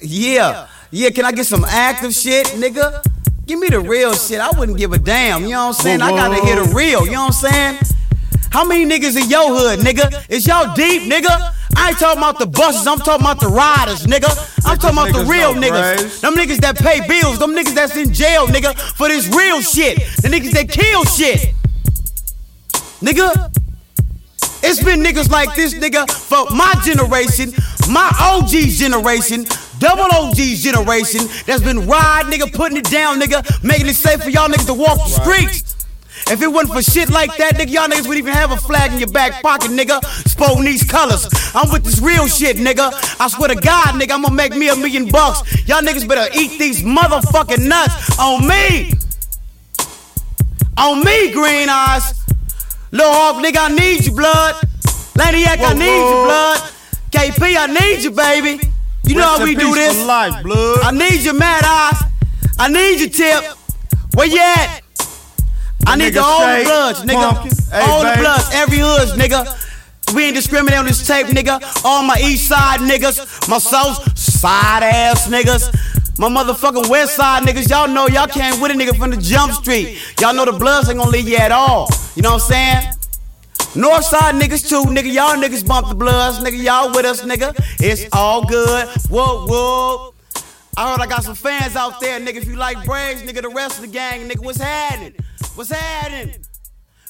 Yeah, yeah. Can I get some active shit, nigga? Give me the real shit. I wouldn't give a damn. You know what I'm saying? I gotta hear the real. You know what I'm saying? How many niggas in your hood, nigga? Is y'all deep, nigga? I ain't talking about the buses, I'm talking about the riders, nigga. I'm talking about the real niggas. Them niggas that pay bills, them niggas that's in jail, nigga, for this real shit. The niggas that kill shit. Nigga, it's been niggas like this, nigga, for my generation, my OG's generation, double OG's generation, that's been riding, nigga, putting it down, nigga, making it safe for y'all niggas to walk the streets. If it wasn't for shit like that, nigga, y'all niggas would even have a flag in your back pocket, nigga. Spoting these colors. I'm with this real shit, nigga. I swear to God, nigga, I'm gonna make me a million bucks. Y'all niggas better eat these motherfucking nuts on me. On me, green eyes. Lil Hawk, nigga, I need you, blood. Laniac, I need you, blood. KP, I need you, baby. You know how we do this. Life, blood. I need your Mad Eyes. I need your Tip. Where you at? I need the all the bloods, nigga. Hey, all the baby. bloods, every hoods, nigga. We ain't discriminating on this tape, nigga. All my east side niggas, my south side ass niggas. My motherfucking west side niggas, y'all know y'all can't with a nigga from the jump street. Y'all know the bloods ain't gonna leave you at all. You know what I'm saying? North side niggas too, nigga. Y'all niggas bump the bloods, nigga. Y'all with us, nigga. It's all good. Whoa, whoa. I heard I got some fans out there, nigga. If you like Braves, nigga, the rest of the gang, nigga, what's happening? What's happening?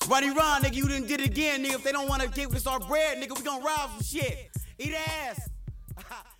Runny run, nigga, you done did it again, nigga. If they don't wanna give us our bread, nigga, we gonna rob some shit. Eat ass.